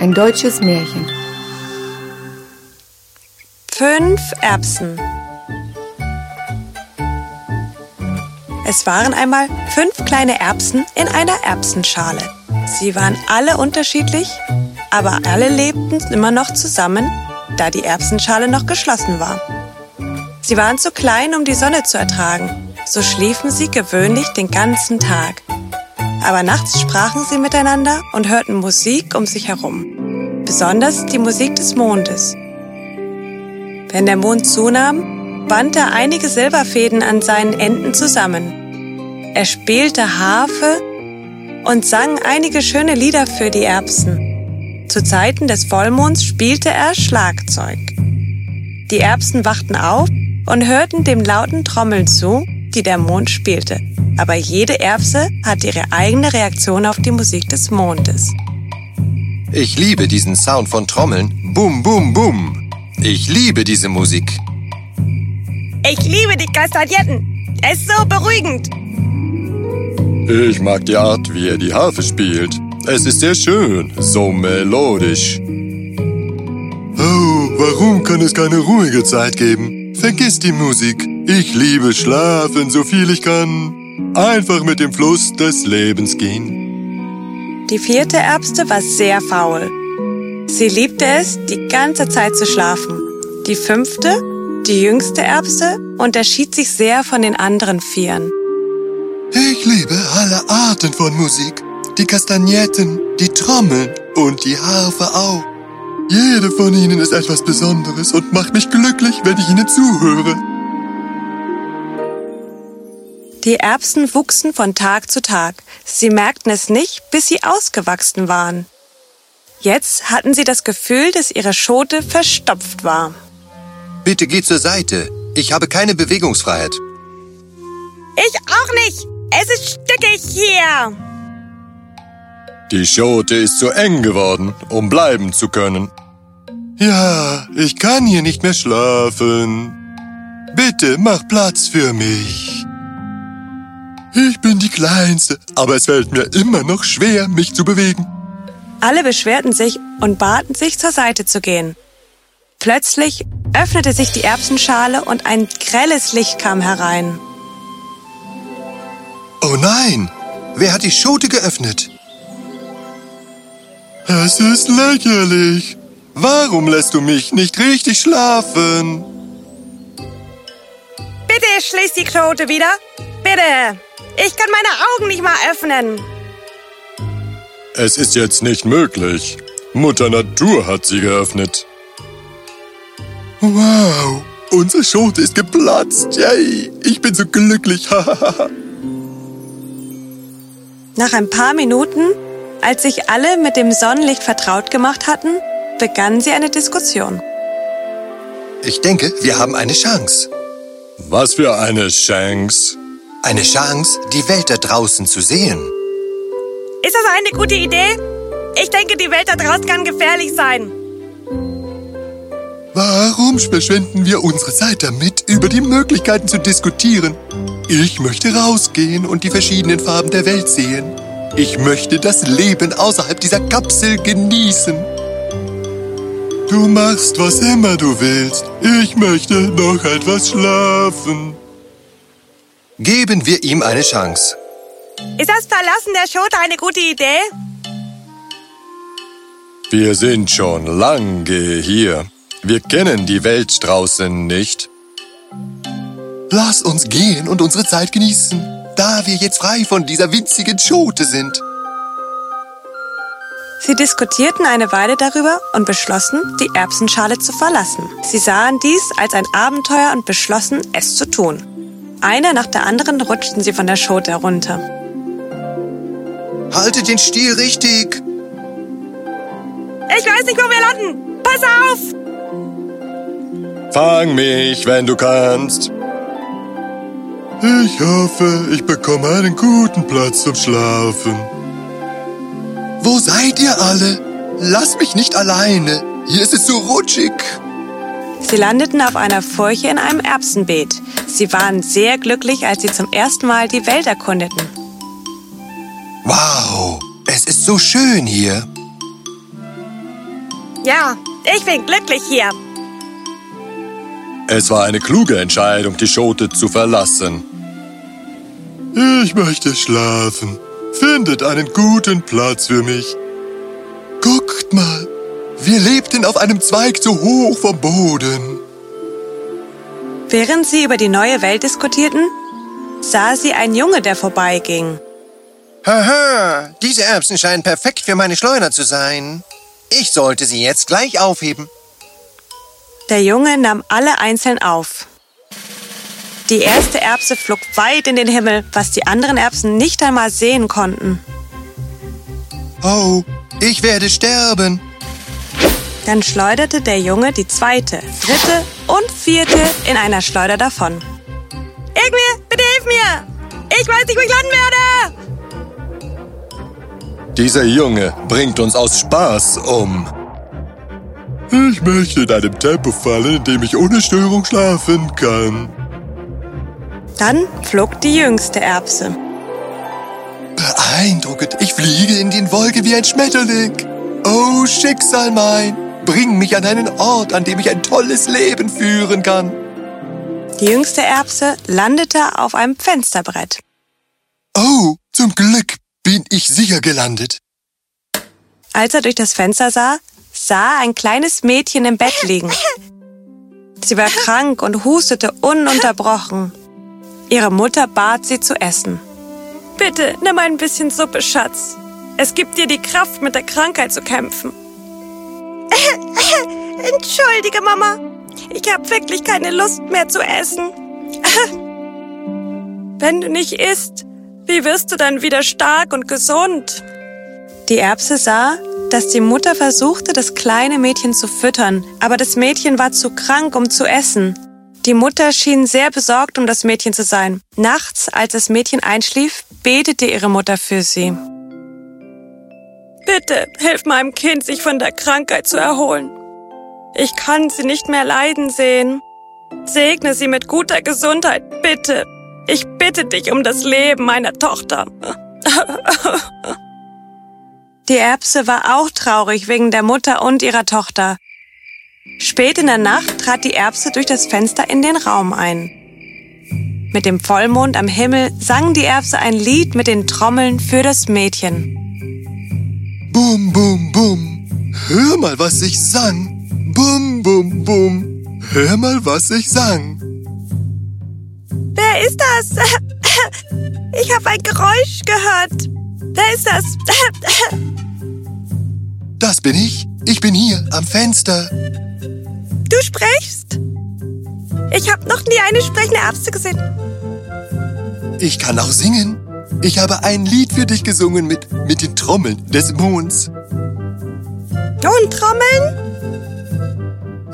Ein deutsches Märchen. Fünf Erbsen. Es waren einmal fünf kleine Erbsen in einer Erbsenschale. Sie waren alle unterschiedlich, aber alle lebten immer noch zusammen, da die Erbsenschale noch geschlossen war. Sie waren zu klein, um die Sonne zu ertragen, so schliefen sie gewöhnlich den ganzen Tag aber nachts sprachen sie miteinander und hörten Musik um sich herum, besonders die Musik des Mondes. Wenn der Mond zunahm, band er einige Silberfäden an seinen Enden zusammen. Er spielte Harfe und sang einige schöne Lieder für die Erbsen. Zu Zeiten des Vollmonds spielte er Schlagzeug. Die Erbsen wachten auf und hörten dem lauten Trommeln zu, die der Mond spielte aber jede Erbse hat ihre eigene Reaktion auf die Musik des Mondes. Ich liebe diesen Sound von Trommeln. Bum, bum, bum. Ich liebe diese Musik. Ich liebe die Kastagnetten. Es ist so beruhigend. Ich mag die Art, wie er die Harfe spielt. Es ist sehr schön, so melodisch. Oh, warum kann es keine ruhige Zeit geben? Vergiss die Musik. Ich liebe schlafen, so viel ich kann. Einfach mit dem Fluss des Lebens gehen. Die vierte Erbste war sehr faul. Sie liebte es, die ganze Zeit zu schlafen. Die fünfte, die jüngste Erbste, unterschied sich sehr von den anderen Vieren. Ich liebe alle Arten von Musik. Die Kastagnetten, die Trommeln und die Harfe auch. Jede von ihnen ist etwas Besonderes und macht mich glücklich, wenn ich ihnen zuhöre. Die Erbsen wuchsen von Tag zu Tag. Sie merkten es nicht, bis sie ausgewachsen waren. Jetzt hatten sie das Gefühl, dass ihre Schote verstopft war. Bitte geh zur Seite. Ich habe keine Bewegungsfreiheit. Ich auch nicht. Es ist stückig hier. Die Schote ist zu eng geworden, um bleiben zu können. Ja, ich kann hier nicht mehr schlafen. Bitte mach Platz für mich. Ich bin die Kleinste, aber es fällt mir immer noch schwer, mich zu bewegen. Alle beschwerten sich und baten sich, zur Seite zu gehen. Plötzlich öffnete sich die Erbsenschale und ein grelles Licht kam herein. Oh nein! Wer hat die Schote geöffnet? Es ist lächerlich. Warum lässt du mich nicht richtig schlafen? Bitte schließ die Schote wieder. Bitte. Ich kann meine Augen nicht mal öffnen. Es ist jetzt nicht möglich. Mutter Natur hat sie geöffnet. Wow, unsere Schote ist geplatzt. Yay, ich bin so glücklich. Nach ein paar Minuten, als sich alle mit dem Sonnenlicht vertraut gemacht hatten, begannen sie eine Diskussion. Ich denke, wir haben eine Chance. Was für eine Chance? Eine Chance, die Welt da draußen zu sehen. Ist das eine gute Idee? Ich denke, die Welt da draußen kann gefährlich sein. Warum verschwenden wir unsere Zeit damit, über die Möglichkeiten zu diskutieren? Ich möchte rausgehen und die verschiedenen Farben der Welt sehen. Ich möchte das Leben außerhalb dieser Kapsel genießen. Du machst, was immer du willst. Ich möchte noch etwas schlafen. Geben wir ihm eine Chance. Ist das Verlassen der Schote eine gute Idee? Wir sind schon lange hier. Wir kennen die Welt draußen nicht. Lass uns gehen und unsere Zeit genießen, da wir jetzt frei von dieser winzigen Schote sind. Sie diskutierten eine Weile darüber und beschlossen, die Erbsenschale zu verlassen. Sie sahen dies als ein Abenteuer und beschlossen, es zu tun. Einer nach der anderen rutschten sie von der Schote herunter. Haltet den Stiel richtig! Ich weiß nicht, wo wir landen! Pass auf! Fang mich, wenn du kannst. Ich hoffe, ich bekomme einen guten Platz zum Schlafen. Wo seid ihr alle? Lasst mich nicht alleine. Hier ist es so rutschig. Sie landeten auf einer Furche in einem Erbsenbeet. Sie waren sehr glücklich, als sie zum ersten Mal die Welt erkundeten. Wow, es ist so schön hier. Ja, ich bin glücklich hier. Es war eine kluge Entscheidung, die Schote zu verlassen. Ich möchte schlafen. Findet einen guten Platz für mich. Guckt mal, wir lebten auf einem Zweig zu hoch vom Boden. Während sie über die neue Welt diskutierten, sah sie einen Junge, der vorbeiging. Haha, diese Erbsen scheinen perfekt für meine Schleuder zu sein. Ich sollte sie jetzt gleich aufheben. Der Junge nahm alle einzeln auf. Die erste Erbse flog weit in den Himmel, was die anderen Erbsen nicht einmal sehen konnten. Oh, ich werde sterben. Dann schleuderte der Junge die zweite, dritte und vierte in einer Schleuder davon. Irgendwie, bitte hilf mir! Ich weiß nicht, wo ich landen werde! Dieser Junge bringt uns aus Spaß um. Ich möchte in einem Tempo fallen, in dem ich ohne Störung schlafen kann. Dann flog die jüngste Erbse. Beeindruckend. Ich fliege in den Wolken wie ein Schmetterling. Oh, Schicksal mein, bring mich an einen Ort, an dem ich ein tolles Leben führen kann. Die jüngste Erbse landete auf einem Fensterbrett. Oh, zum Glück bin ich sicher gelandet. Als er durch das Fenster sah, sah ein kleines Mädchen im Bett liegen. Sie war krank und hustete ununterbrochen. Ihre Mutter bat sie zu essen. Bitte, nimm ein bisschen Suppe, Schatz. Es gibt dir die Kraft, mit der Krankheit zu kämpfen. Entschuldige, Mama. Ich habe wirklich keine Lust mehr zu essen. Wenn du nicht isst, wie wirst du dann wieder stark und gesund? Die Erbse sah, dass die Mutter versuchte, das kleine Mädchen zu füttern, aber das Mädchen war zu krank, um zu essen. Die Mutter schien sehr besorgt um das Mädchen zu sein. Nachts, als das Mädchen einschlief, betete ihre Mutter für sie. Bitte, hilf meinem Kind, sich von der Krankheit zu erholen. Ich kann sie nicht mehr leiden sehen. Segne sie mit guter Gesundheit, bitte. Ich bitte dich um das Leben meiner Tochter. Die Erbse war auch traurig wegen der Mutter und ihrer Tochter. Spät in der Nacht trat die Erbse durch das Fenster in den Raum ein. Mit dem Vollmond am Himmel sang die Erbse ein Lied mit den Trommeln für das Mädchen. Bum, bum, bum, hör mal, was ich sang. Bum, bum, bum, hör mal, was ich sang. Wer ist das? Ich habe ein Geräusch gehört. Wer ist das? Das bin ich. Ich bin hier am Fenster. Du sprichst? Ich habe noch nie eine sprechende Erbse gesehen. Ich kann auch singen. Ich habe ein Lied für dich gesungen mit, mit den Trommeln des Monds. Und Trommeln?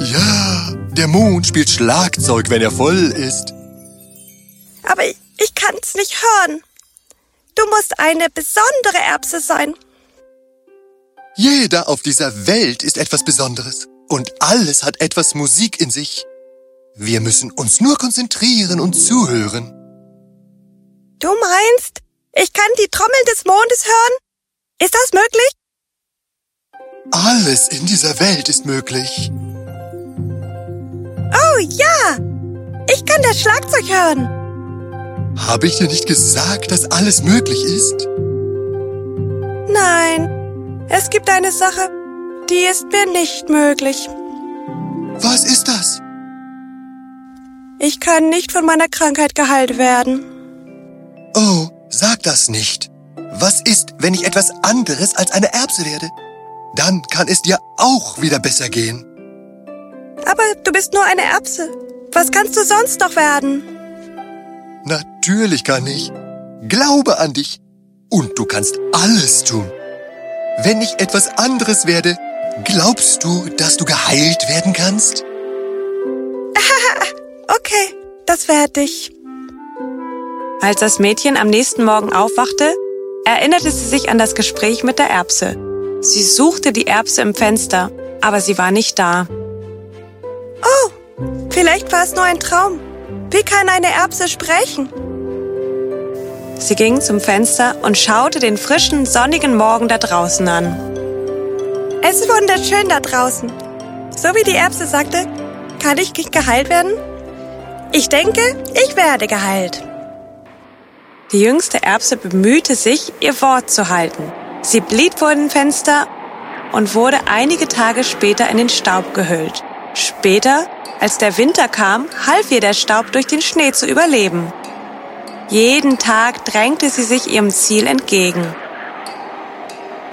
Ja, der Mond spielt Schlagzeug, wenn er voll ist. Aber ich, ich kann's nicht hören. Du musst eine besondere Erbse sein. Jeder auf dieser Welt ist etwas Besonderes. Und alles hat etwas Musik in sich. Wir müssen uns nur konzentrieren und zuhören. Du meinst, ich kann die Trommel des Mondes hören? Ist das möglich? Alles in dieser Welt ist möglich. Oh ja, ich kann das Schlagzeug hören. Habe ich dir nicht gesagt, dass alles möglich ist? Nein, es gibt eine Sache, die ist mir nicht möglich. Was ist das? Ich kann nicht von meiner Krankheit geheilt werden. Oh, sag das nicht. Was ist, wenn ich etwas anderes als eine Erbse werde? Dann kann es dir auch wieder besser gehen. Aber du bist nur eine Erbse. Was kannst du sonst noch werden? Natürlich kann ich. Glaube an dich. Und du kannst alles tun. Wenn ich etwas anderes werde, glaubst du, dass du geheilt werden kannst? okay, das werde ich. Als das Mädchen am nächsten Morgen aufwachte, erinnerte sie sich an das Gespräch mit der Erbse. Sie suchte die Erbse im Fenster, aber sie war nicht da. Oh, vielleicht war es nur ein Traum. Wie kann eine Erbse sprechen? Sie ging zum Fenster und schaute den frischen, sonnigen Morgen da draußen an. Es ist wunderschön da draußen. So wie die Erbse sagte, kann ich nicht geheilt werden? Ich denke, ich werde geheilt. Die jüngste Erbse bemühte sich, ihr Wort zu halten. Sie blieb vor dem Fenster und wurde einige Tage später in den Staub gehüllt. Später, als der Winter kam, half ihr der Staub durch den Schnee zu überleben. Jeden Tag drängte sie sich ihrem Ziel entgegen.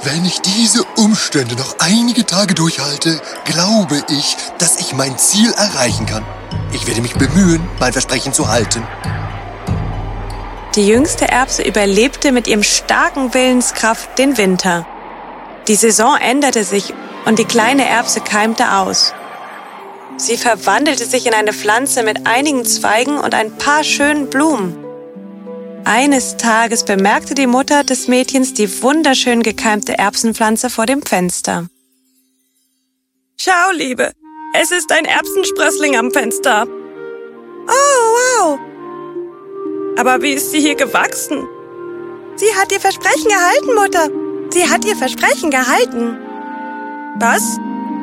Wenn ich diese Umstände noch einige Tage durchhalte, glaube ich, dass ich mein Ziel erreichen kann. Ich werde mich bemühen, mein Versprechen zu halten. Die jüngste Erbse überlebte mit ihrem starken Willenskraft den Winter. Die Saison änderte sich und die kleine Erbse keimte aus. Sie verwandelte sich in eine Pflanze mit einigen Zweigen und ein paar schönen Blumen. Eines Tages bemerkte die Mutter des Mädchens die wunderschön gekeimte Erbsenpflanze vor dem Fenster. Schau, Liebe, es ist ein Erbsensprössling am Fenster. Oh, wow. Aber wie ist sie hier gewachsen? Sie hat ihr Versprechen gehalten, Mutter. Sie hat ihr Versprechen gehalten. Was?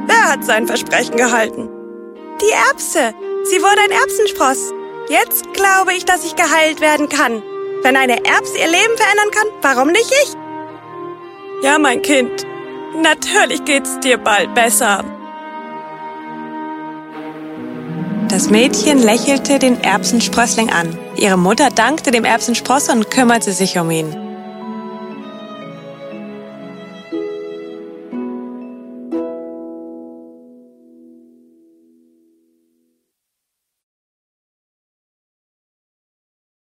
Wer hat sein Versprechen gehalten? Die Erbse. Sie wurde ein Erbsenspross. Jetzt glaube ich, dass ich geheilt werden kann. Wenn eine Erbse ihr Leben verändern kann, warum nicht ich? Ja, mein Kind. Natürlich geht's dir bald besser. Das Mädchen lächelte den Erbsensprössling an. Ihre Mutter dankte dem Erbsenspross und kümmerte sich um ihn.